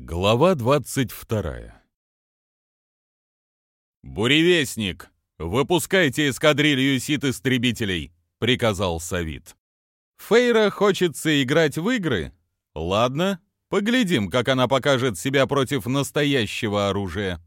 Глава двадцать вторая «Буревестник, выпускайте эскадрилью сит-истребителей!» — приказал Савит. «Фейра хочется играть в игры? Ладно, поглядим, как она покажет себя против настоящего оружия».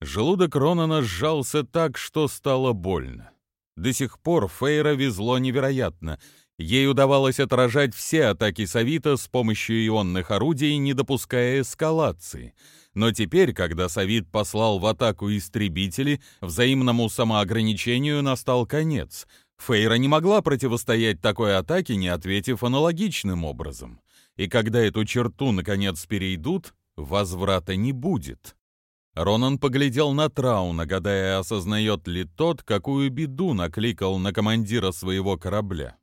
Желудок Ронана сжался так, что стало больно. До сих пор Фейра везло невероятно — Ей удавалось отражать все атаки Савита с помощью ионных орудий, не допуская эскалации. Но теперь, когда Савит послал в атаку истребители, взаимному самоограничению настал конец. Фейра не могла противостоять такой атаке, не ответив аналогичным образом. И когда эту черту наконец перейдут, возврата не будет. Ронан поглядел на Трауна, гадая, осознает ли тот, какую беду накликал на командира своего корабля.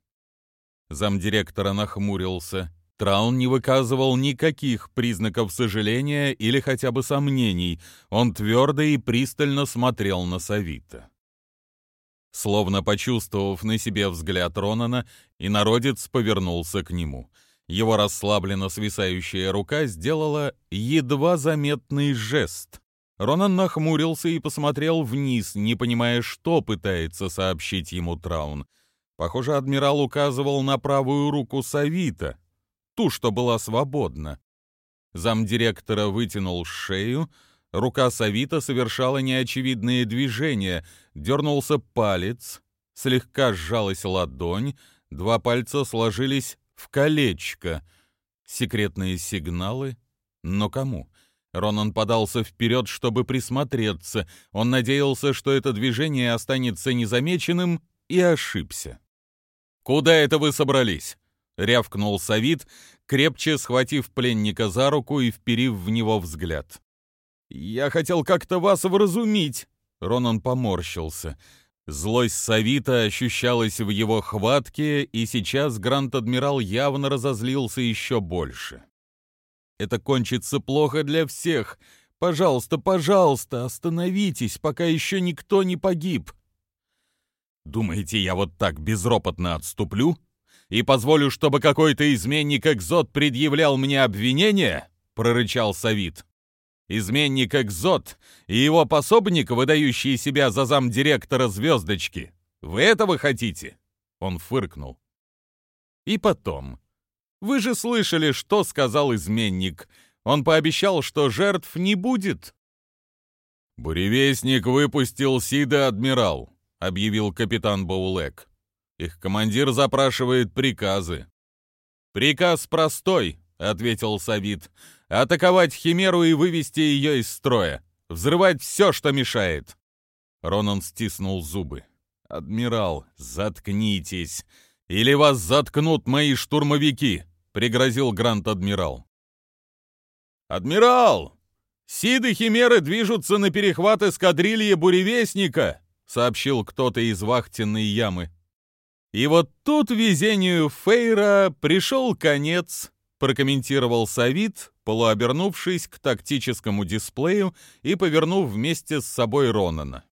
Замдиректора нахмурился. Траун не выказывал никаких признаков сожаления или хотя бы сомнений. Он твердо и пристально смотрел на Савита. Словно почувствовав на себе взгляд Ронана, и народец повернулся к нему. Его расслабленно свисающая рука сделала едва заметный жест. Ронан нахмурился и посмотрел вниз, не понимая, что пытается сообщить ему Траун — Похоже, адмирал указывал на правую руку Савита, ту, что была свободна. Замдиректора вытянул шею, рука Савита совершала неочевидные движения, дернулся палец, слегка сжалась ладонь, два пальца сложились в колечко. Секретные сигналы? Но кому? Ронан подался вперед, чтобы присмотреться. Он надеялся, что это движение останется незамеченным, и ошибся. «Куда это вы собрались?» — рявкнул Савит, крепче схватив пленника за руку и вперив в него взгляд. «Я хотел как-то вас вразумить!» — Ронан поморщился. Злость Савита ощущалась в его хватке, и сейчас Гранд-Адмирал явно разозлился еще больше. «Это кончится плохо для всех. Пожалуйста, пожалуйста, остановитесь, пока еще никто не погиб!» Думаете, я вот так безропотно отступлю и позволю, чтобы какой-то изменник-экзот предъявлял мне обвинение?» — прорычал Савит. «Изменник-экзот и его пособник, выдающий себя за замдиректора звездочки. Вы этого хотите?» Он фыркнул. «И потом. Вы же слышали, что сказал изменник. Он пообещал, что жертв не будет». «Буревестник выпустил Сида, адмирал», — объявил капитан Боулек. «Их командир запрашивает приказы». «Приказ простой», — ответил Савит. «Атаковать Химеру и вывести ее из строя. Взрывать все, что мешает». Ронан стиснул зубы. «Адмирал, заткнитесь, или вас заткнут мои штурмовики», — пригрозил Грант-адмирал. «Адмирал! Сиды Химеры движутся на перехват эскадрильи Буревестника!» Сообщил кто-то из вахтенной ямы. И вот тут везению Фейра пришел конец, прокомментировал Савит, полуобернувшись к тактическому дисплею и повернув вместе с собой Ронана.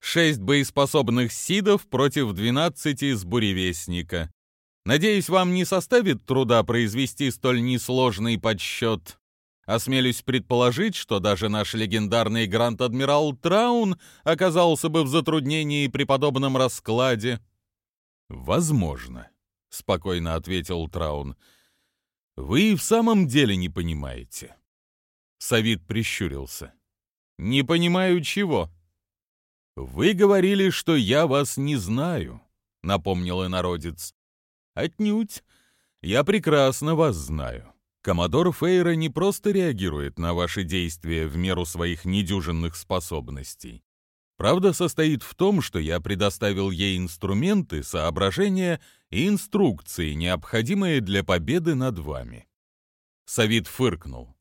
Шесть боеспособных сидов против двенадцати из буревестника. Надеюсь, вам не составит труда произвести столь несложный подсчет. Осмелюсь предположить, что даже наш легендарный гранд-адмирал Траун оказался бы в затруднении при подобном раскладе. «Возможно», — спокойно ответил Траун. «Вы в самом деле не понимаете». Савит прищурился. «Не понимаю чего». «Вы говорили, что я вас не знаю», — напомнил инородец. «Отнюдь. Я прекрасно вас знаю. Коммодор Фейра не просто реагирует на ваши действия в меру своих недюжинных способностей. Правда состоит в том, что я предоставил ей инструменты, соображения и инструкции, необходимые для победы над вами. Савит фыркнул.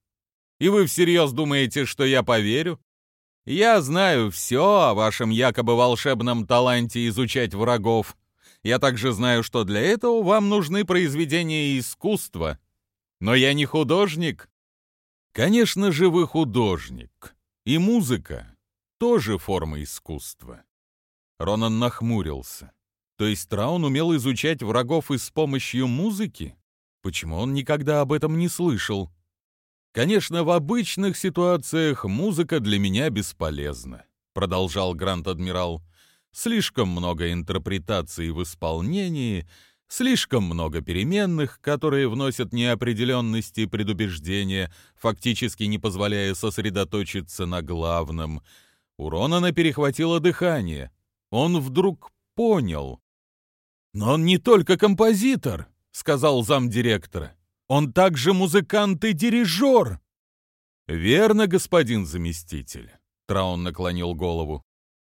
«И вы всерьез думаете, что я поверю? Я знаю все о вашем якобы волшебном таланте изучать врагов. Я также знаю, что для этого вам нужны произведения искусства, но я не художник. Конечно же, вы художник. И музыка тоже форма искусства. Ронан нахмурился. То есть Траун умел изучать врагов и с помощью музыки? Почему он никогда об этом не слышал? Конечно, в обычных ситуациях музыка для меня бесполезна, продолжал Гранд-адмирал. Слишком много интерпретаций в исполнении, слишком много переменных, которые вносят неопределенность и предубеждение, фактически не позволяя сосредоточиться на главном. У Ронана перехватило дыхание. Он вдруг понял. «Но он не только композитор», — сказал замдиректора. «Он также музыкант и дирижер». «Верно, господин заместитель», — Траун наклонил голову.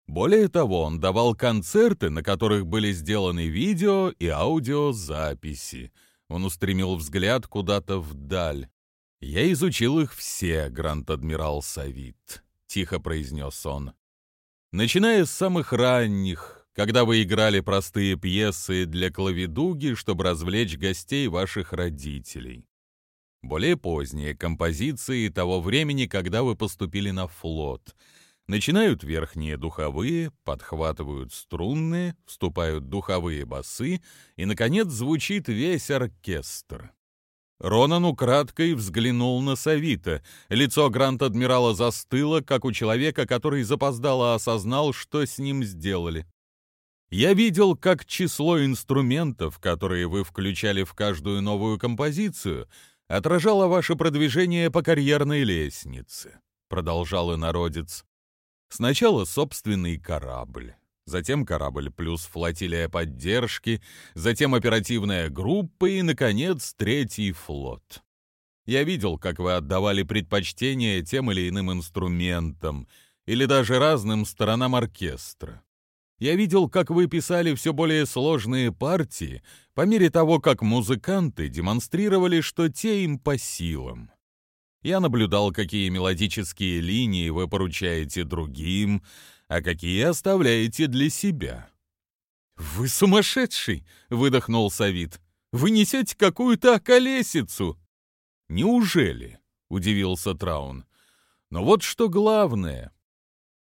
Более того, он давал концерты, на которых были сделаны видео и аудиозаписи. Он устремил взгляд куда-то вдаль. «Я изучил их все, Гранд-адмирал Савит», — тихо произнес он. «Начиная с самых ранних, когда вы играли простые пьесы для клавидуги, чтобы развлечь гостей ваших родителей. Более поздние композиции того времени, когда вы поступили на флот — Начинают верхние духовые, подхватывают струнные, вступают духовые басы, и, наконец, звучит весь оркестр. Ронан украдкой взглянул на Савита. Лицо Гранд-адмирала застыло, как у человека, который запоздало осознал, что с ним сделали. Я видел, как число инструментов, которые вы включали в каждую новую композицию, отражало ваше продвижение по карьерной лестнице, продолжал инородец. Сначала собственный корабль, затем корабль плюс флотилия поддержки, затем оперативная группа и, наконец, третий флот. Я видел, как вы отдавали предпочтение тем или иным инструментам или даже разным сторонам оркестра. Я видел, как вы писали все более сложные партии по мере того, как музыканты демонстрировали, что те им по силам. Я наблюдал, какие мелодические линии вы поручаете другим, а какие оставляете для себя. «Вы сумасшедший!» — выдохнул Савит. «Вы несете какую-то околесицу!» «Неужели?» — удивился Траун. «Но вот что главное.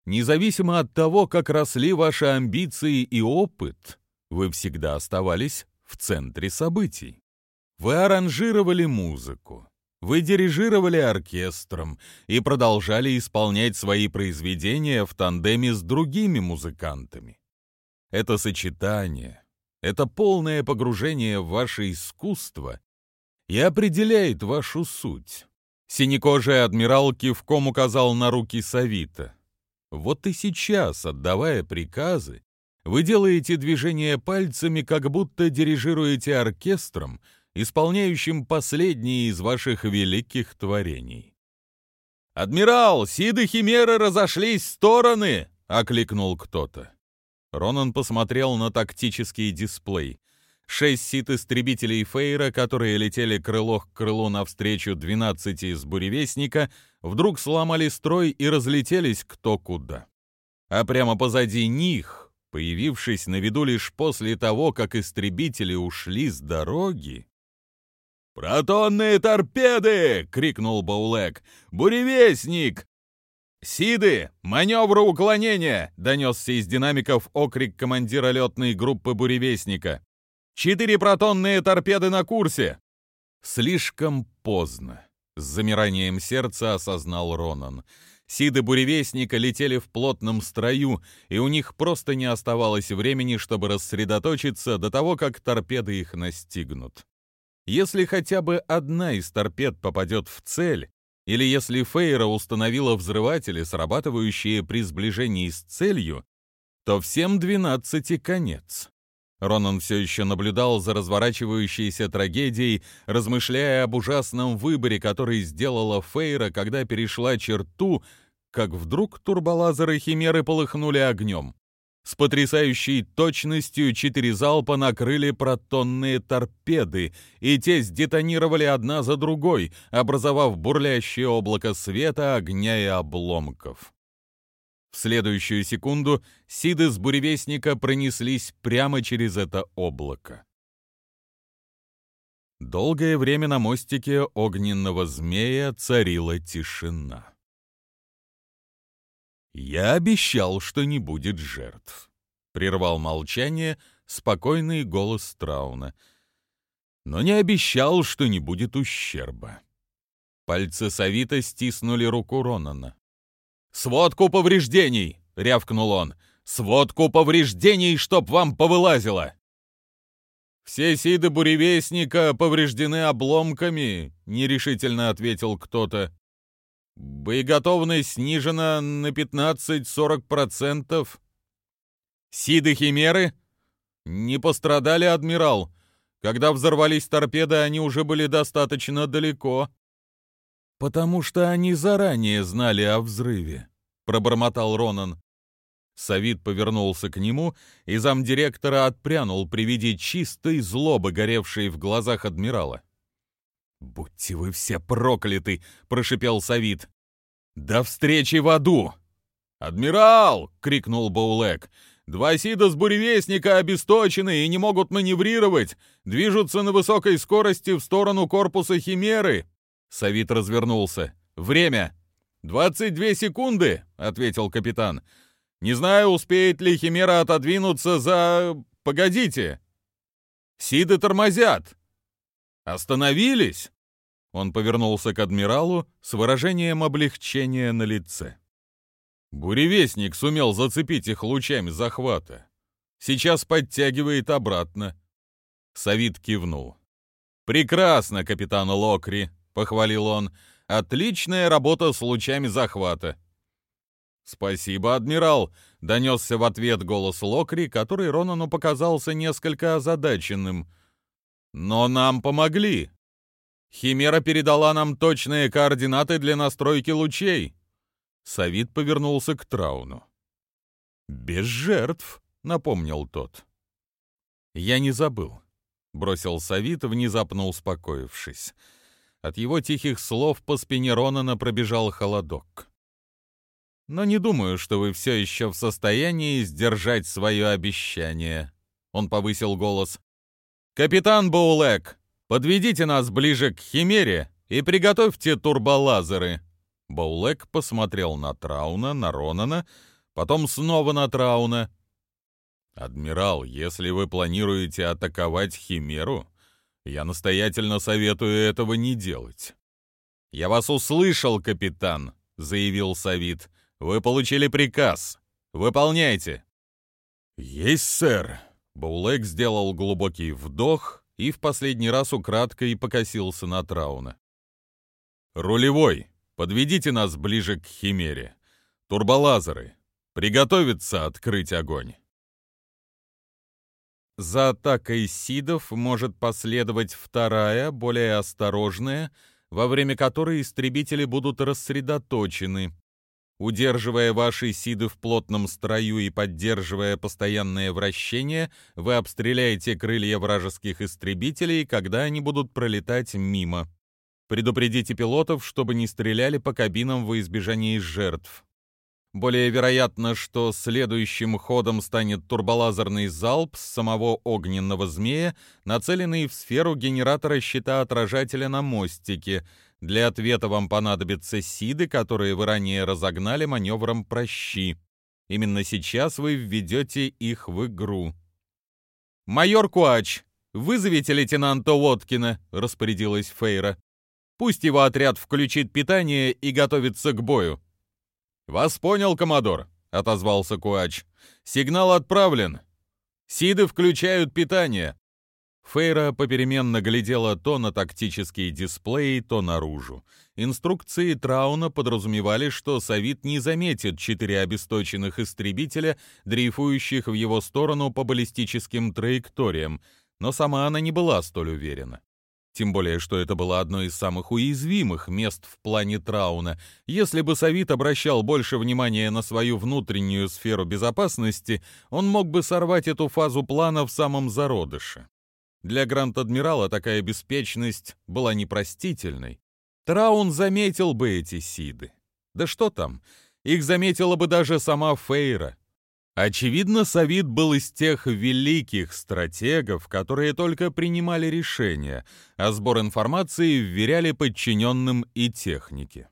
Независимо от того, как росли ваши амбиции и опыт, вы всегда оставались в центре событий. Вы аранжировали музыку, вы дирижировали оркестром и продолжали исполнять свои произведения в тандеме с другими музыкантами. Это сочетание, это полное погружение в ваше искусство и определяет вашу суть. Синекожий адмирал кивком указал на руки Савита. Вот и сейчас, отдавая приказы, вы делаете движения пальцами, как будто дирижируете оркестром — исполняющим последние из ваших великих творений. «Адмирал, Сиды Химеры разошлись в стороны!» — окликнул кто-то. Ронан посмотрел на тактический дисплей. Шесть сит-истребителей Фейра, которые летели крыло к крылу навстречу 12 из буревестника, вдруг сломали строй и разлетелись кто куда. А прямо позади них, появившись на виду лишь после того, как истребители ушли с дороги, «Протонные торпеды!» — крикнул Баулек. «Буревестник!» «Сиды! Маневры уклонения!» — донесся из динамиков окрик командира летной группы буревестника. «Четыре протонные торпеды на курсе!» Слишком поздно. С замиранием сердца осознал Ронан. Сиды буревестника летели в плотном строю, и у них просто не оставалось времени, чтобы рассредоточиться до того, как торпеды их настигнут. Если хотя бы одна из торпед попадет в цель, или если Фейра установила взрыватели, срабатывающие при сближении с целью, то всем двенадцати конец. Ронан все еще наблюдал за разворачивающейся трагедией, размышляя об ужасном выборе, который сделала Фейра, когда перешла черту, как вдруг турболазеры Химеры полыхнули огнем. С потрясающей точностью четыре залпа накрыли протонные торпеды, и те сдетонировали одна за другой, образовав бурлящее облако света, огня и обломков. В следующую секунду сиды с буревестника пронеслись прямо через это облако. Долгое время на мостике огненного змея царила тишина. «Я обещал, что не будет жертв», — прервал молчание спокойный голос Трауна. «Но не обещал, что не будет ущерба. Пальцы Савита стиснули руку Ронана. «Сводку повреждений!» — рявкнул он. «Сводку повреждений, чтоб вам повылазило!» «Все сиды буревестника повреждены обломками», — нерешительно ответил кто-то. «Боеготовность снижена на 15-40%. Сиды Химеры не пострадали, адмирал. Когда взорвались торпеды, они уже были достаточно далеко». «Потому что они заранее знали о взрыве», — пробормотал Ронан. Савид повернулся к нему, и замдиректора отпрянул при виде чистой злобы, горевшей в глазах адмирала. «Будьте вы все прокляты!» — прошипел Савид. «До встречи в аду!» «Адмирал!» — крикнул Баулек. «Два сида с буревестника обесточены и не могут маневрировать, движутся на высокой скорости в сторону корпуса Химеры!» Савид развернулся. «Время!» «Двадцать две секунды!» — ответил капитан. Не знаю, успеет ли Химера отодвинуться за... Погодите! Сиды тормозят! Остановились!» Он повернулся к адмиралу с выражением облегчения на лице. Буревестник сумел зацепить их лучами захвата. Сейчас подтягивает обратно. Савит кивнул. «Прекрасно, капитан Локри», — похвалил он. «Отличная работа с лучами захвата. «Спасибо, адмирал!» — донесся в ответ голос Локри, который Ронану показался несколько озадаченным. «Но нам помогли! Химера передала нам точные координаты для настройки лучей!» Савит повернулся к Трауну. «Без жертв», — напомнил тот. «Я не забыл», — бросил Савит, внезапно успокоившись. От его тихих слов по спине Ронана пробежал холодок но не думаю, что вы все еще в состоянии сдержать свое обещание». Он повысил голос. «Капитан Боулек, подведите нас ближе к Химере и приготовьте турболазеры». Боулек посмотрел на Трауна, на Ронана, потом снова на Трауна. «Адмирал, если вы планируете атаковать Химеру, я настоятельно советую этого не делать». «Я вас услышал, капитан», — заявил Савит. Вы получили приказ. Выполняйте. Есть, сэр. Боулек сделал глубокий вдох и в последний раз украдкой покосился на Трауна. Рулевой, подведите нас ближе к Химере. Турболазеры. Приготовиться открыть огонь. За атакой Сидов может последовать вторая, более осторожная, во время которой истребители будут рассредоточены, Удерживая ваши сиды в плотном строю и поддерживая постоянное вращение, вы обстреляете крылья вражеских истребителей, когда они будут пролетать мимо. Предупредите пилотов, чтобы не стреляли по кабинам во избежание жертв. Более вероятно, что следующим ходом станет турболазерный залп с самого огненного змея, нацеленный в сферу генератора щита отражателя на мостике — для ответа вам понадобятся сиды, которые вы ранее разогнали маневром «Прощи». Именно сейчас вы введете их в игру. «Майор Куач, вызовите лейтенанта Уоткина», — распорядилась Фейра. «Пусть его отряд включит питание и готовится к бою». «Вас понял, коммодор», — отозвался Куач. «Сигнал отправлен. Сиды включают питание. Фейра попеременно глядела то на тактические дисплеи, то наружу. Инструкции Трауна подразумевали, что Савит не заметит четыре обесточенных истребителя, дрейфующих в его сторону по баллистическим траекториям, но сама она не была столь уверена. Тем более, что это было одно из самых уязвимых мест в плане Трауна. Если бы Савит обращал больше внимания на свою внутреннюю сферу безопасности, он мог бы сорвать эту фазу плана в самом зародыше. Для Гранд-Адмирала такая беспечность была непростительной. Траун заметил бы эти сиды. Да что там, их заметила бы даже сама Фейра. Очевидно, Савид был из тех великих стратегов, которые только принимали решения, а сбор информации вверяли подчиненным и технике.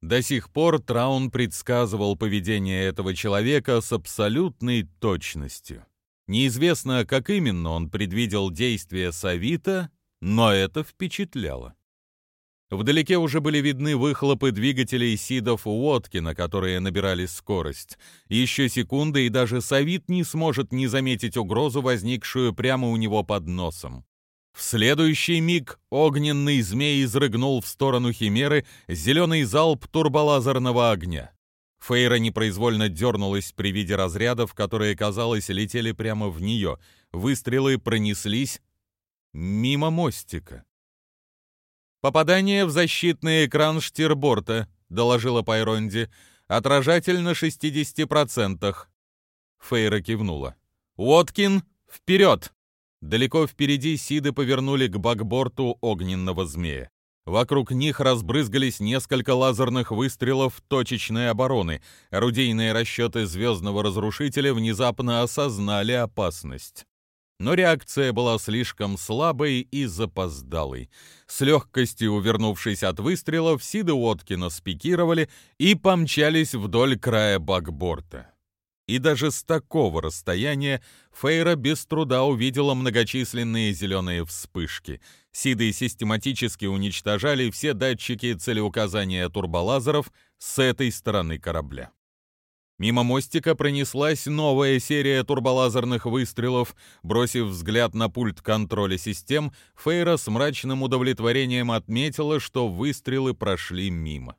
До сих пор Траун предсказывал поведение этого человека с абсолютной точностью. Неизвестно, как именно он предвидел действия Савита, но это впечатляло. Вдалеке уже были видны выхлопы двигателей Сидов Уоткина, которые набирали скорость. Еще секунды, и даже Савит не сможет не заметить угрозу, возникшую прямо у него под носом. В следующий миг огненный змей изрыгнул в сторону Химеры зеленый залп турболазерного огня. Фейра непроизвольно дернулась при виде разрядов, которые, казалось, летели прямо в нее. Выстрелы пронеслись мимо мостика. «Попадание в защитный экран штирборта», — доложила Пайронди. «Отражатель на 60%. Фейра кивнула. «Уоткин, вперед!» Далеко впереди Сиды повернули к бакборту огненного змея. Вокруг них разбрызгались несколько лазерных выстрелов точечной обороны. Орудийные расчеты звездного разрушителя внезапно осознали опасность. Но реакция была слишком слабой и запоздалой. С легкостью увернувшись от выстрелов, Сиды Уоткина спикировали и помчались вдоль края бакборта. И даже с такого расстояния Фейра без труда увидела многочисленные зеленые вспышки. Сиды систематически уничтожали все датчики целеуказания турболазеров с этой стороны корабля. Мимо мостика пронеслась новая серия турболазерных выстрелов. Бросив взгляд на пульт контроля систем, Фейра с мрачным удовлетворением отметила, что выстрелы прошли мимо.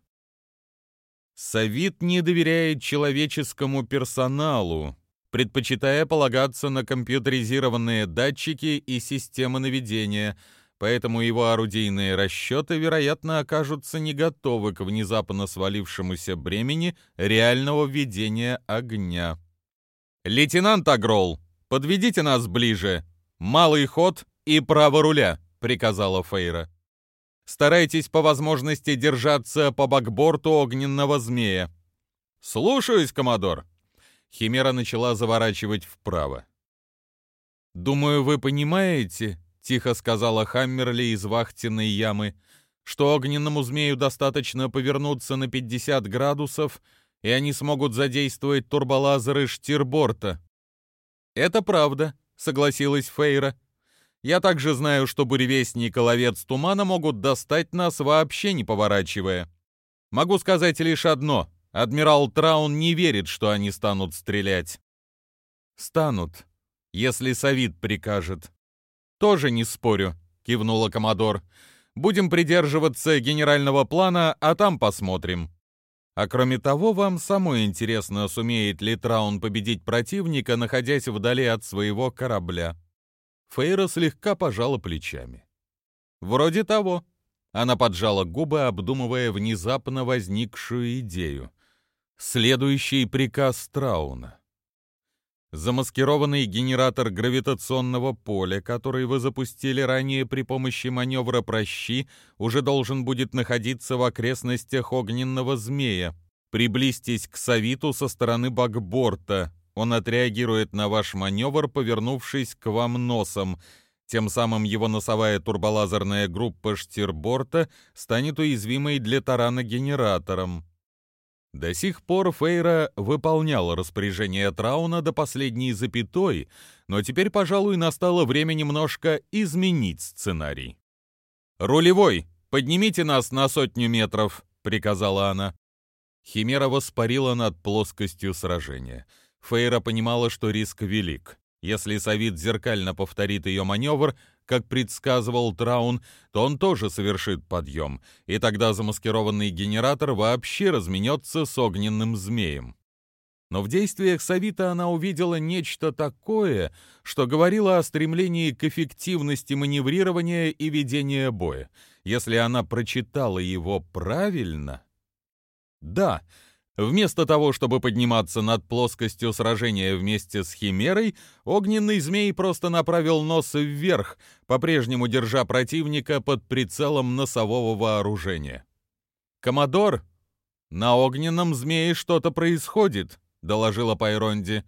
Савит не доверяет человеческому персоналу, предпочитая полагаться на компьютеризированные датчики и системы наведения, поэтому его орудийные расчеты, вероятно, окажутся не готовы к внезапно свалившемуся бремени реального ведения огня. «Лейтенант Агрол, подведите нас ближе. Малый ход и право руля», — приказала Фейра. Старайтесь по возможности держаться по бакборту огненного змея. Слушаюсь, коммодор. Химера начала заворачивать вправо. Думаю, вы понимаете, тихо сказала Хаммерли из вахтенной ямы, что огненному змею достаточно повернуться на 50 градусов, и они смогут задействовать турболазеры штирборта. Это правда, согласилась Фейра. Я также знаю, что буревестник и ловец тумана могут достать нас вообще не поворачивая. Могу сказать лишь одно. Адмирал Траун не верит, что они станут стрелять. Станут, если Савит прикажет. Тоже не спорю, кивнула Комодор. Будем придерживаться генерального плана, а там посмотрим. А кроме того, вам самой интересно, сумеет ли Траун победить противника, находясь вдали от своего корабля. Фейра слегка пожала плечами. «Вроде того». Она поджала губы, обдумывая внезапно возникшую идею. Следующий приказ Трауна. Замаскированный генератор гравитационного поля, который вы запустили ранее при помощи маневра «Прощи», уже должен будет находиться в окрестностях огненного змея. Приблизьтесь к Савиту со стороны бакборта, он отреагирует на ваш маневр, повернувшись к вам носом. Тем самым его носовая турболазерная группа штирборта станет уязвимой для тарана генератором. До сих пор Фейра выполняла распоряжение Трауна до последней запятой, но теперь, пожалуй, настало время немножко изменить сценарий. «Рулевой, поднимите нас на сотню метров», — приказала она. Химера воспарила над плоскостью сражения — Фейра понимала, что риск велик. Если Савит зеркально повторит ее маневр, как предсказывал Траун, то он тоже совершит подъем, и тогда замаскированный генератор вообще разменется с огненным змеем. Но в действиях Савита она увидела нечто такое, что говорило о стремлении к эффективности маневрирования и ведения боя. Если она прочитала его правильно... Да, Вместо того, чтобы подниматься над плоскостью сражения вместе с Химерой, огненный змей просто направил нос вверх, по-прежнему держа противника под прицелом носового вооружения. «Коммодор, на огненном змее что-то происходит», — доложила Пайронди.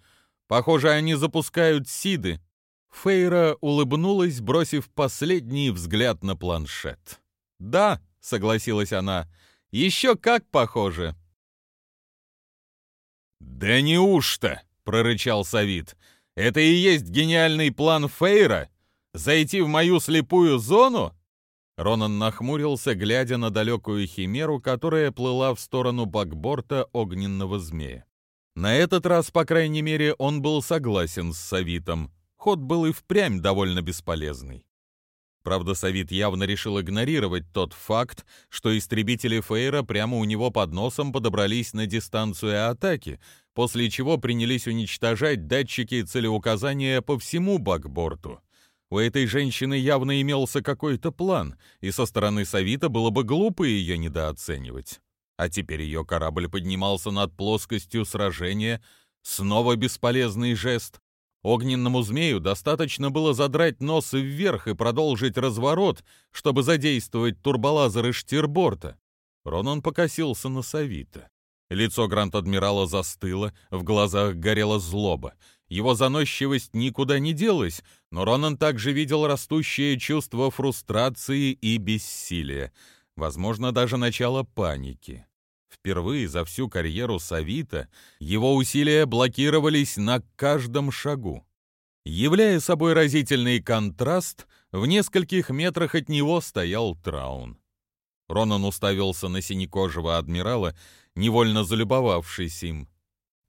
«Похоже, они запускают сиды». Фейра улыбнулась, бросив последний взгляд на планшет. «Да», — согласилась она, — «еще как похоже». «Да неужто?» — прорычал Савит. «Это и есть гениальный план Фейра? Зайти в мою слепую зону?» Ронан нахмурился, глядя на далекую химеру, которая плыла в сторону бакборта огненного змея. На этот раз, по крайней мере, он был согласен с Савитом. Ход был и впрямь довольно бесполезный. Правда, Савит явно решил игнорировать тот факт, что истребители Фейра прямо у него под носом подобрались на дистанцию атаки, после чего принялись уничтожать датчики целеуказания по всему бакборту. У этой женщины явно имелся какой-то план, и со стороны Савита было бы глупо ее недооценивать. А теперь ее корабль поднимался над плоскостью сражения, снова бесполезный жест. Огненному змею достаточно было задрать нос вверх и продолжить разворот, чтобы задействовать турболазеры штирборта. Ронан покосился на Савита. Лицо Гранд-Адмирала застыло, в глазах горела злоба. Его заносчивость никуда не делась, но Ронан также видел растущее чувство фрустрации и бессилия, возможно, даже начало паники. Впервые за всю карьеру Савита его усилия блокировались на каждом шагу. Являя собой разительный контраст, в нескольких метрах от него стоял Траун. Ронан уставился на синекожего адмирала, невольно залюбовавшись им.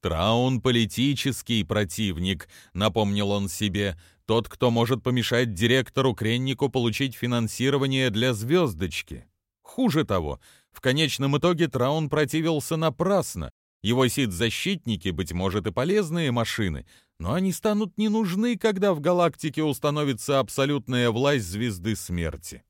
Траун — политический противник, напомнил он себе, тот, кто может помешать директору Креннику получить финансирование для звездочки. Хуже того, в конечном итоге Траун противился напрасно. Его сид-защитники, быть может, и полезные машины, но они станут не нужны, когда в галактике установится абсолютная власть звезды смерти.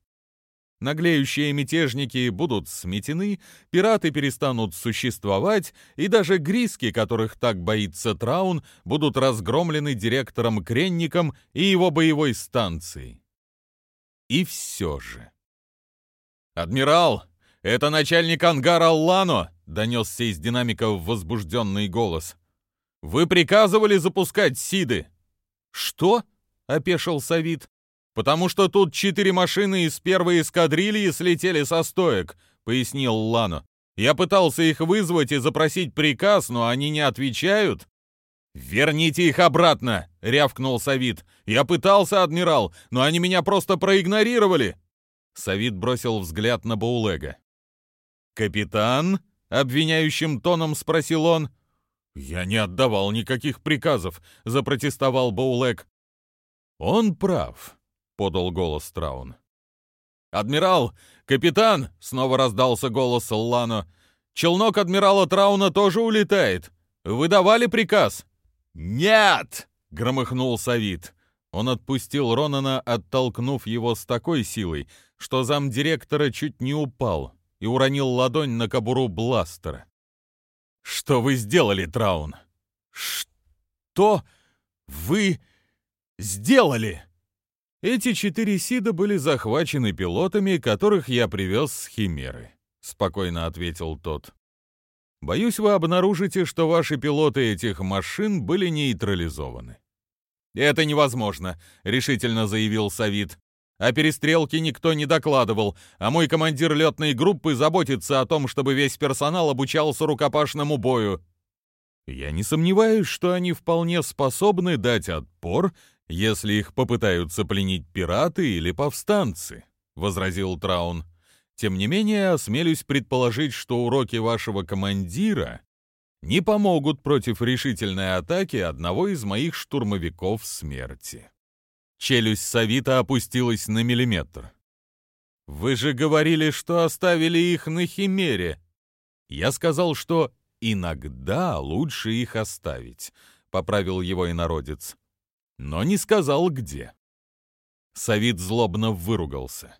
Наглеющие мятежники будут сметены, пираты перестанут существовать, и даже гриски, которых так боится Траун, будут разгромлены директором Кренником и его боевой станцией. И все же. «Адмирал, это начальник ангара Лано!» — донесся из динамиков возбужденный голос. «Вы приказывали запускать Сиды?» «Что?» — опешил Савит. «Потому что тут четыре машины из первой эскадрильи слетели со стоек», — пояснил Лано. «Я пытался их вызвать и запросить приказ, но они не отвечают». «Верните их обратно!» — рявкнул Савит. «Я пытался, адмирал, но они меня просто проигнорировали!» Савит бросил взгляд на Баулега. «Капитан?» — обвиняющим тоном спросил он. «Я не отдавал никаких приказов», — запротестовал Баулег. «Он прав», — подал голос Траун. «Адмирал! Капитан!» — снова раздался голос Лано. «Челнок адмирала Трауна тоже улетает. Вы давали приказ?» «Нет!» — громыхнул Савит. Он отпустил Ронана, оттолкнув его с такой силой, что замдиректора чуть не упал и уронил ладонь на кобуру бластера. «Что вы сделали, Траун?» «Что вы сделали?» Эти четыре Сида были захвачены пилотами, которых я привез с Химеры, спокойно ответил тот. Боюсь, вы обнаружите, что ваши пилоты этих машин были нейтрализованы. Это невозможно, решительно заявил Савит. О перестрелке никто не докладывал, а мой командир летной группы заботится о том, чтобы весь персонал обучался рукопашному бою. Я не сомневаюсь, что они вполне способны дать отпор если их попытаются пленить пираты или повстанцы», — возразил Траун. «Тем не менее, осмелюсь предположить, что уроки вашего командира не помогут против решительной атаки одного из моих штурмовиков смерти». Челюсть Савита опустилась на миллиметр. «Вы же говорили, что оставили их на Химере!» «Я сказал, что иногда лучше их оставить», — поправил его инородец но не сказал, где. Савид злобно выругался.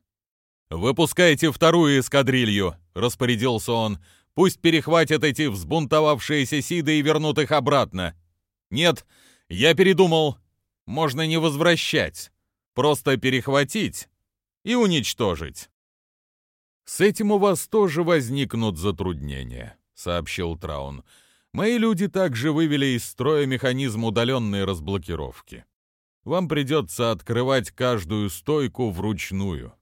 «Выпускайте вторую эскадрилью», — распорядился он. «Пусть перехватят эти взбунтовавшиеся сиды и вернут их обратно». «Нет, я передумал. Можно не возвращать. Просто перехватить и уничтожить». «С этим у вас тоже возникнут затруднения», — сообщил Траун. Мои люди также вывели из строя механизм удаленной разблокировки. Вам придется открывать каждую стойку вручную.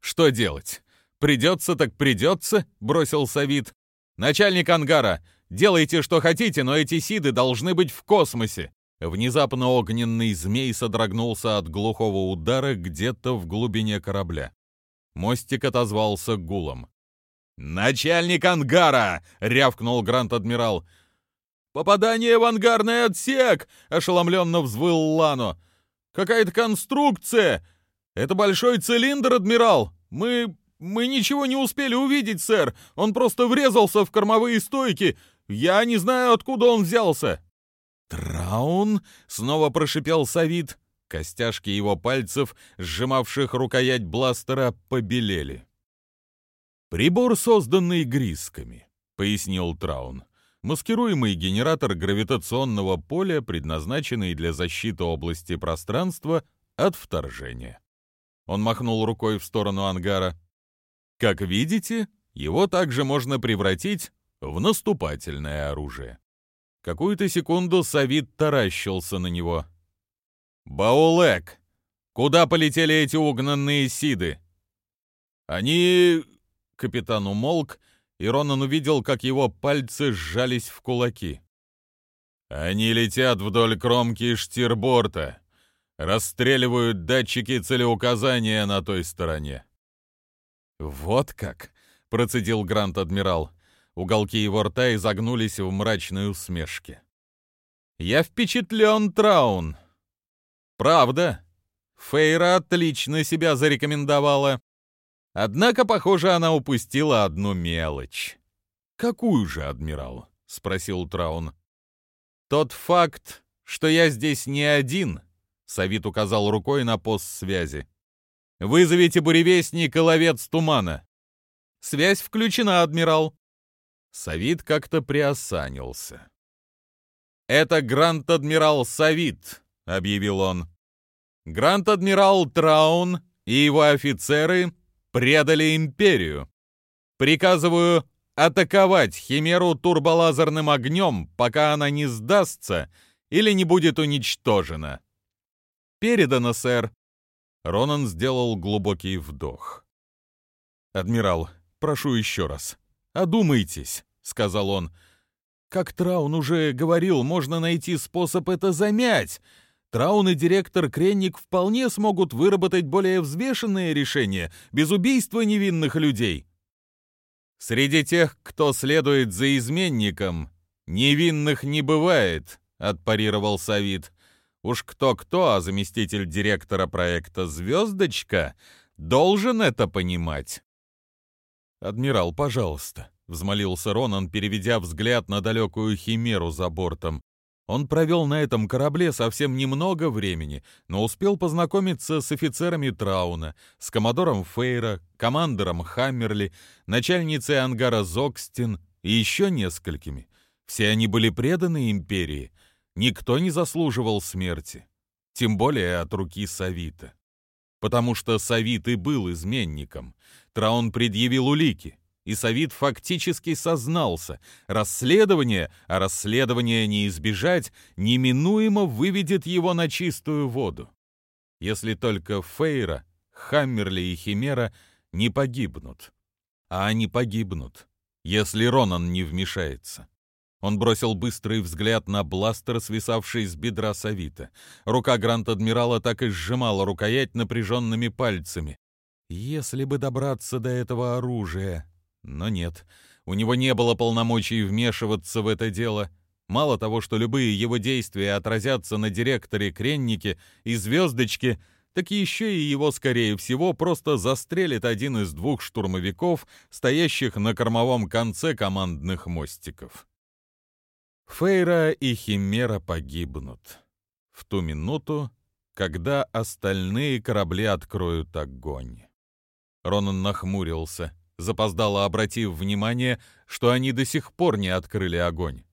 Что делать? Придется так придется, бросил Савит. Начальник ангара, делайте, что хотите, но эти сиды должны быть в космосе. Внезапно огненный змей содрогнулся от глухого удара где-то в глубине корабля. Мостик отозвался гулом. «Начальник ангара!» — рявкнул Грант-адмирал. «Попадание в ангарный отсек!» — ошеломленно взвыл Лано. «Какая-то конструкция! Это большой цилиндр, адмирал! Мы... мы ничего не успели увидеть, сэр! Он просто врезался в кормовые стойки! Я не знаю, откуда он взялся!» «Траун?» — снова прошипел Савит. Костяшки его пальцев, сжимавших рукоять бластера, побелели. «Прибор, созданный грисками», — пояснил Траун. «Маскируемый генератор гравитационного поля, предназначенный для защиты области пространства от вторжения». Он махнул рукой в сторону ангара. «Как видите, его также можно превратить в наступательное оружие». Какую-то секунду Савит таращился на него. «Баулек, куда полетели эти угнанные сиды?» «Они...» — капитан умолк, и Ронан увидел, как его пальцы сжались в кулаки. «Они летят вдоль кромки штирборта, расстреливают датчики целеуказания на той стороне». «Вот как!» — процедил Грант-адмирал. Уголки его рта изогнулись в мрачной усмешке. «Я впечатлен, Траун!» «Правда, Фейра отлично себя зарекомендовала. Однако, похоже, она упустила одну мелочь». «Какую же, адмирал?» — спросил Траун. «Тот факт, что я здесь не один», — Савит указал рукой на пост связи. «Вызовите буревестник и ловец тумана». «Связь включена, адмирал», Савит как-то приосанился. «Это Грант-адмирал Савит», — объявил он. «Грант-адмирал Траун и его офицеры предали империю. Приказываю атаковать Химеру турболазерным огнем, пока она не сдастся или не будет уничтожена». «Передано, сэр». Ронан сделал глубокий вдох. «Адмирал, прошу еще раз, «Одумайтесь», — сказал он. «Как Траун уже говорил, можно найти способ это замять. Траун и директор Кренник вполне смогут выработать более взвешенные решения, без убийства невинных людей». «Среди тех, кто следует за изменником, невинных не бывает», — отпарировал Савит. «Уж кто-кто, а заместитель директора проекта «Звездочка» должен это понимать». «Адмирал, пожалуйста», — взмолился Ронан, переведя взгляд на далекую химеру за бортом. Он провел на этом корабле совсем немного времени, но успел познакомиться с офицерами Трауна, с коммодором Фейра, командором Хаммерли, начальницей ангара Зокстин и еще несколькими. Все они были преданы империи. Никто не заслуживал смерти. Тем более от руки Савита. Потому что Савит и был изменником. Траун предъявил улики, и Савит фактически сознался. Расследование, а расследование не избежать, неминуемо выведет его на чистую воду. Если только Фейра, Хаммерли и Химера не погибнут. А они погибнут, если Ронан не вмешается. Он бросил быстрый взгляд на бластер, свисавший с бедра Савита. Рука Грант-адмирала так и сжимала рукоять напряженными пальцами. Если бы добраться до этого оружия. Но нет, у него не было полномочий вмешиваться в это дело. Мало того, что любые его действия отразятся на директоре Креннике и Звездочке, так еще и его, скорее всего, просто застрелит один из двух штурмовиков, стоящих на кормовом конце командных мостиков. Фейра и Химера погибнут. В ту минуту, когда остальные корабли откроют огонь. Ронан нахмурился, запоздало обратив внимание, что они до сих пор не открыли огонь.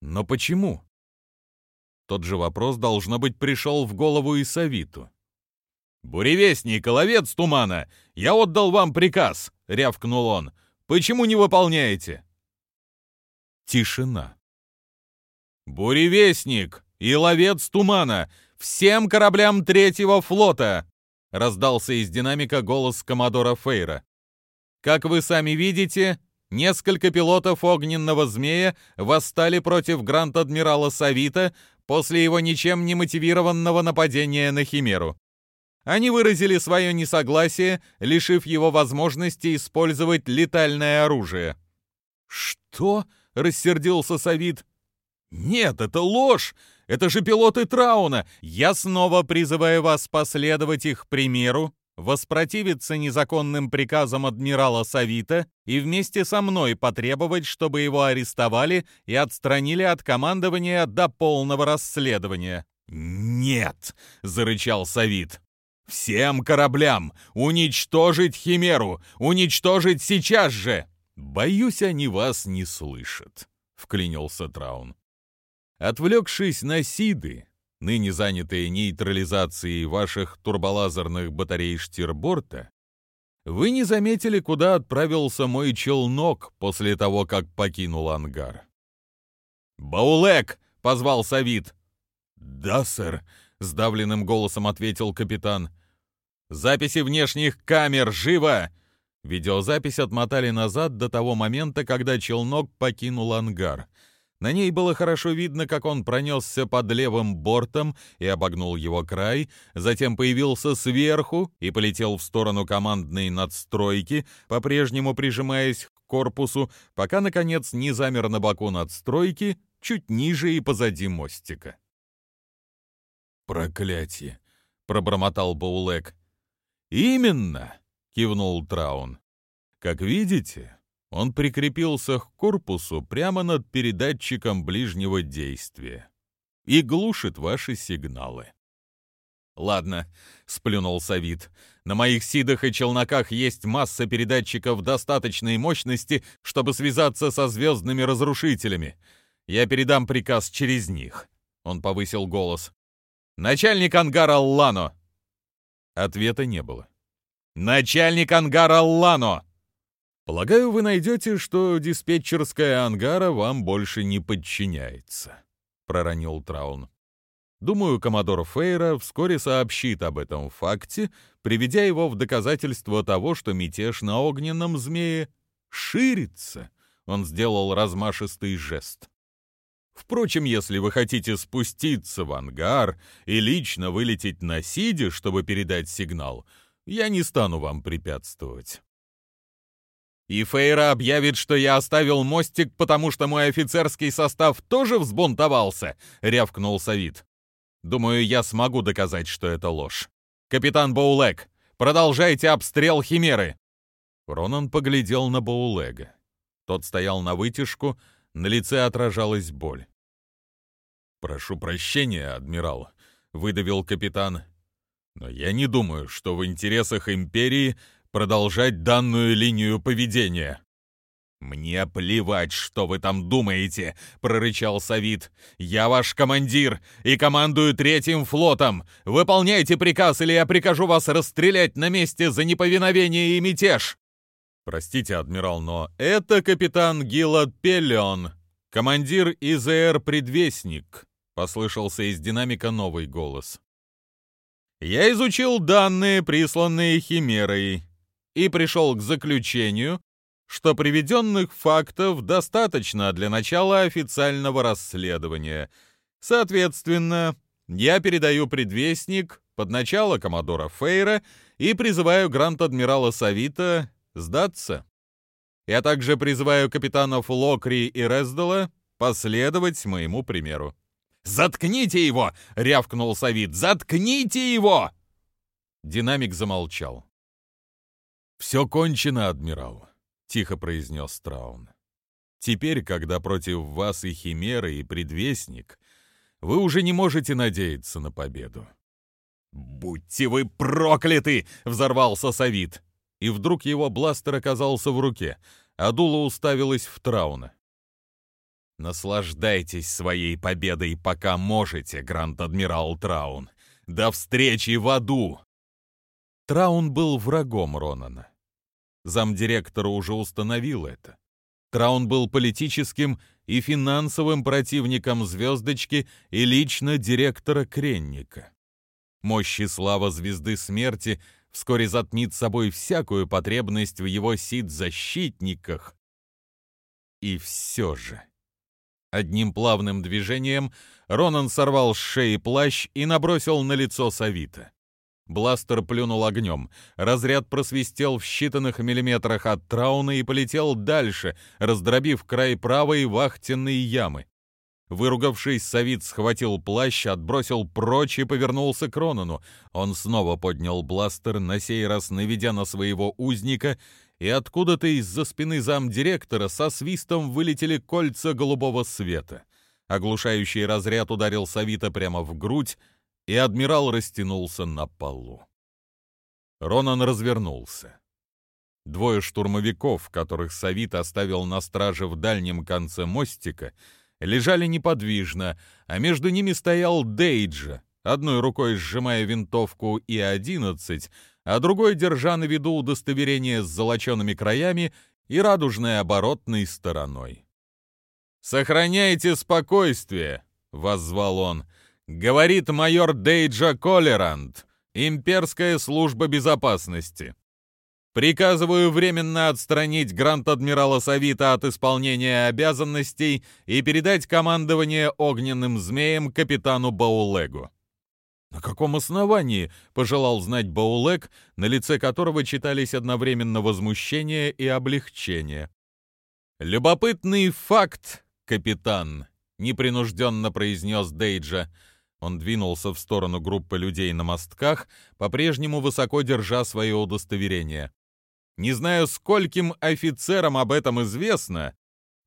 Но почему? Тот же вопрос, должно быть, пришел в голову и Савиту. «Буревестник, ловец тумана! Я отдал вам приказ!» — рявкнул он. «Почему не выполняете?» Тишина. «Буревестник и ловец тумана! Всем кораблям третьего флота!» — раздался из динамика голос коммодора Фейра. «Как вы сами видите, несколько пилотов огненного змея восстали против гранд-адмирала Савита после его ничем не мотивированного нападения на Химеру. Они выразили свое несогласие, лишив его возможности использовать летальное оружие. «Что?» — рассердился Савит. «Нет, это ложь! Это же пилоты Трауна! Я снова призываю вас последовать их примеру, воспротивиться незаконным приказам адмирала Савита и вместе со мной потребовать, чтобы его арестовали и отстранили от командования до полного расследования». «Нет!» — зарычал Савит. «Всем кораблям! Уничтожить Химеру! Уничтожить сейчас же!» «Боюсь, они вас не слышат», — вклинился Траун. Отвлекшись на Сиды, ныне занятые нейтрализацией ваших турболазерных батарей Штирборта, вы не заметили, куда отправился мой челнок после того, как покинул ангар. «Баулек!» — позвал Савит. «Да, сэр», — сдавленным голосом ответил капитан. «Записи внешних камер! Живо!» Видеозапись отмотали назад до того момента, когда челнок покинул ангар — на ней было хорошо видно, как он пронесся под левым бортом и обогнул его край, затем появился сверху и полетел в сторону командной надстройки, по-прежнему прижимаясь к корпусу, пока, наконец, не замер на боку надстройки, чуть ниже и позади мостика. «Проклятие!» — пробормотал Баулек. «Именно!» — кивнул Траун. «Как видите, он прикрепился к корпусу прямо над передатчиком ближнего действия и глушит ваши сигналы. «Ладно», — сплюнул Савит, — «на моих сидах и челноках есть масса передатчиков достаточной мощности, чтобы связаться со звездными разрушителями. Я передам приказ через них». Он повысил голос. «Начальник ангара Лано!» Ответа не было. «Начальник ангара Лано!» Полагаю, вы найдете, что диспетчерская ангара вам больше не подчиняется, проронил Траун. Думаю, коммодор Фейра вскоре сообщит об этом факте, приведя его в доказательство того, что мятеж на огненном змее ширится. Он сделал размашистый жест. Впрочем, если вы хотите спуститься в ангар и лично вылететь на Сиде, чтобы передать сигнал, я не стану вам препятствовать. И Фейра объявит, что я оставил мостик, потому что мой офицерский состав тоже взбунтовался, рявкнул Савит. Думаю, я смогу доказать, что это ложь. Капитан Боулек, продолжайте обстрел Химеры. Ронан поглядел на Боулега. Тот стоял на вытяжку, на лице отражалась боль. «Прошу прощения, адмирал», — выдавил капитан. «Но я не думаю, что в интересах Империи продолжать данную линию поведения. «Мне плевать, что вы там думаете», — прорычал Савит. «Я ваш командир и командую третьим флотом. Выполняйте приказ, или я прикажу вас расстрелять на месте за неповиновение и мятеж». «Простите, адмирал, но это капитан Гилад Пеллион, командир ИЗР-предвестник», — послышался из динамика новый голос. «Я изучил данные, присланные Химерой и пришел к заключению, что приведенных фактов достаточно для начала официального расследования. Соответственно, я передаю предвестник под начало коммодора Фейра и призываю грант-адмирала Савита сдаться. Я также призываю капитанов Локри и Рездала последовать моему примеру. «Заткните его!» — рявкнул Савит. «Заткните его!» Динамик замолчал. «Все кончено, адмирал», — тихо произнес Траун. «Теперь, когда против вас и Химера, и Предвестник, вы уже не можете надеяться на победу». «Будьте вы прокляты!» — взорвался Савит. И вдруг его бластер оказался в руке, а дуло уставилось в Трауна. «Наслаждайтесь своей победой, пока можете, Гранд-Адмирал Траун. До встречи в аду!» Траун был врагом Ронана. Замдиректора уже установил это. Траун был политическим и финансовым противником «Звездочки» и лично директора Кренника. Мощь и слава Звезды Смерти вскоре затмит собой всякую потребность в его сид-защитниках. И все же... Одним плавным движением Ронан сорвал с шеи плащ и набросил на лицо Савита. Бластер плюнул огнем. Разряд просвистел в считанных миллиметрах от Трауна и полетел дальше, раздробив край правой вахтенной ямы. Выругавшись, Савит схватил плащ, отбросил прочь и повернулся к Ронану. Он снова поднял бластер, на сей раз наведя на своего узника, и откуда-то из-за спины замдиректора со свистом вылетели кольца голубого света. Оглушающий разряд ударил Савита прямо в грудь, и адмирал растянулся на полу. Ронан развернулся. Двое штурмовиков, которых Савит оставил на страже в дальнем конце мостика, лежали неподвижно, а между ними стоял Дейджа, одной рукой сжимая винтовку И-11, а другой держа на виду удостоверение с золочеными краями и радужной оборотной стороной. «Сохраняйте спокойствие!» — воззвал он — Говорит майор Дейджа Колерант, Имперская служба безопасности. Приказываю временно отстранить грант-адмирала Савита от исполнения обязанностей и передать командование огненным змеем капитану Баулегу. На каком основании, пожелал знать Баулег, на лице которого читались одновременно возмущение и облегчение. Любопытный факт, капитан, непринужденно произнес Дейджа. Он двинулся в сторону группы людей на мостках, по-прежнему высоко держа свое удостоверение. Не знаю, скольким офицерам об этом известно,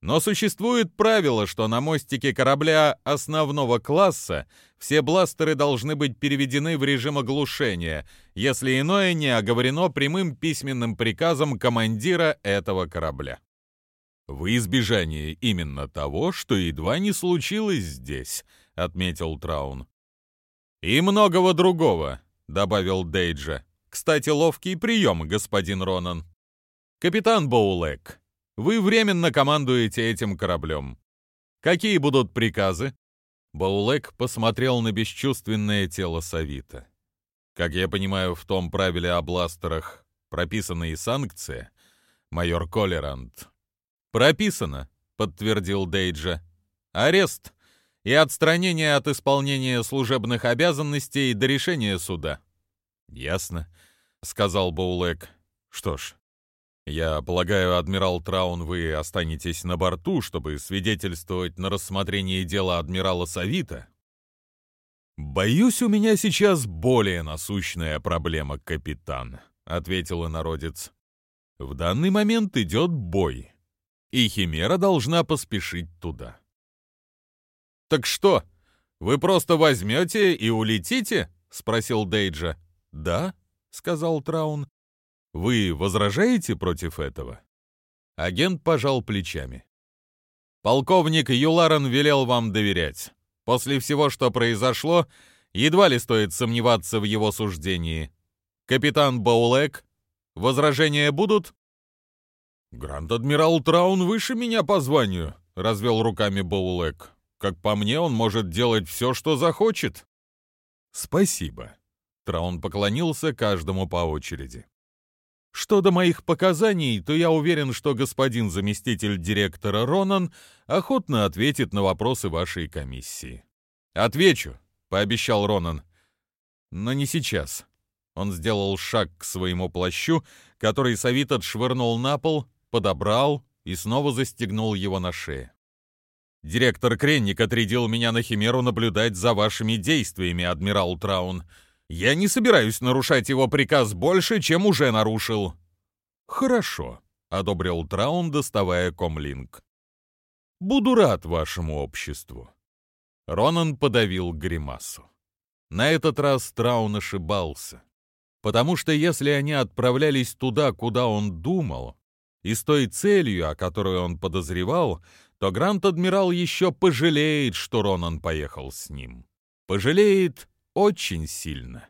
но существует правило, что на мостике корабля основного класса все бластеры должны быть переведены в режим оглушения, если иное не оговорено прямым письменным приказом командира этого корабля. «В избежание именно того, что едва не случилось здесь», — отметил Траун. «И многого другого», — добавил Дейджа. «Кстати, ловкий прием, господин Ронан. Капитан Боулек, вы временно командуете этим кораблем. Какие будут приказы?» Боулек посмотрел на бесчувственное тело Савита. Как я понимаю, в том правиле о бластерах прописаны и санкции, майор Колерант. «Прописано», — подтвердил Дейджа. «Арест и отстранение от исполнения служебных обязанностей до решения суда». «Ясно», — сказал Боулек. «Что ж, я полагаю, адмирал Траун, вы останетесь на борту, чтобы свидетельствовать на рассмотрении дела адмирала Савита?» «Боюсь, у меня сейчас более насущная проблема, капитан», — ответил инородец. «В данный момент идет бой, и Химера должна поспешить туда». «Так что, вы просто возьмете и улетите?» — спросил Дейджа. «Да», — сказал Траун. «Вы возражаете против этого?» Агент пожал плечами. «Полковник Юларен велел вам доверять. После всего, что произошло, едва ли стоит сомневаться в его суждении. Капитан Баулек, возражения будут?» «Гранд-адмирал Траун выше меня по званию», — развел руками Баулек. Как по мне, он может делать все, что захочет. Спасибо. Траун поклонился каждому по очереди. Что до моих показаний, то я уверен, что господин заместитель директора Ронан охотно ответит на вопросы вашей комиссии. Отвечу, пообещал Ронан. Но не сейчас. Он сделал шаг к своему плащу, который Савит отшвырнул на пол, подобрал и снова застегнул его на шее. Директор Кренник отрядил меня на Химеру наблюдать за вашими действиями, адмирал Траун. Я не собираюсь нарушать его приказ больше, чем уже нарушил». «Хорошо», — одобрил Траун, доставая комлинг. «Буду рад вашему обществу». Ронан подавил гримасу. На этот раз Траун ошибался. Потому что если они отправлялись туда, куда он думал, и с той целью, о которой он подозревал, то Гранд-адмирал еще пожалеет, что Ронан поехал с ним. Пожалеет очень сильно.